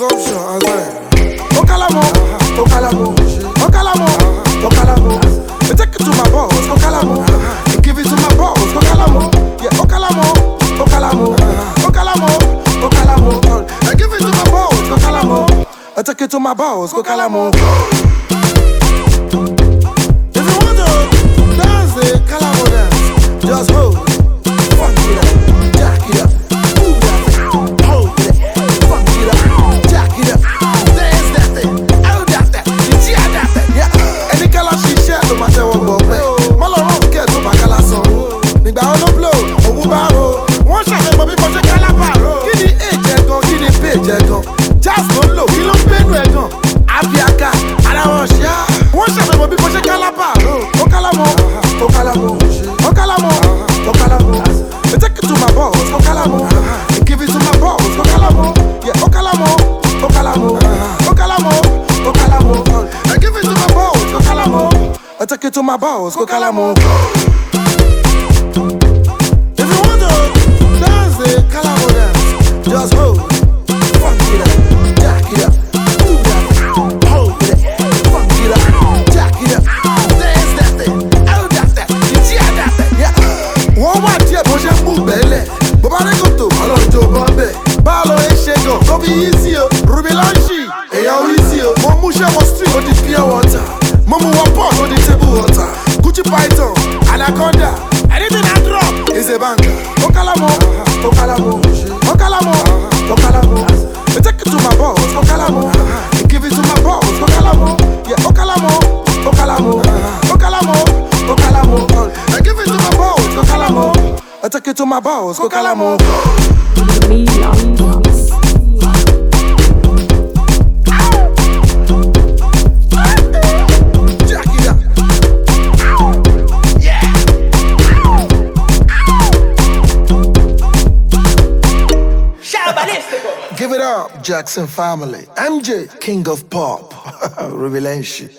assumption, assumption. Okalamo, Okalamo, Okalamo, Okalamo. I take it to my boss, Okalamo. I give it to my boss, Okalamo. Yeah, Okalamo, Okalamo, Okalamo, Okalamo. I give it to my boss, Okalamo. I take it to my boss, Okalamo. Wọ́n ṣàfihàn bí mo. I take it to my boss, ó. I give it to my boss, ó. Yeah, ó kálámọ̀, ó kálámọ̀. I give it to my boss, ó. I take it to my boss, ó. If you want to dance the Kalamo dance, just hold, funk it up, jack it up, bẹ̀. Báwo ló ń ṣe gan? Tó fi yí sí o, Ruby Lọ́ńṣì, èèyàn orí sí o. Mo ṣẹ́wọ̀n street, ó di pure water. Mo mú wọ pot, ó di table water. Gucci Python, Anaconda, anything I drop is a banger. Okalamo, Okalamo, Okalamo, Okalamo. I take it to my boss, Okalamo. I give it to my boss, Okalamo. Yeah, Okalamo, Okalamo, Okalamo, Okalamo. I give it to my boss, Okalamo. I take it to my boss, Okalamo. Give it up, Jackson family. MJ, king of pop. Revelation.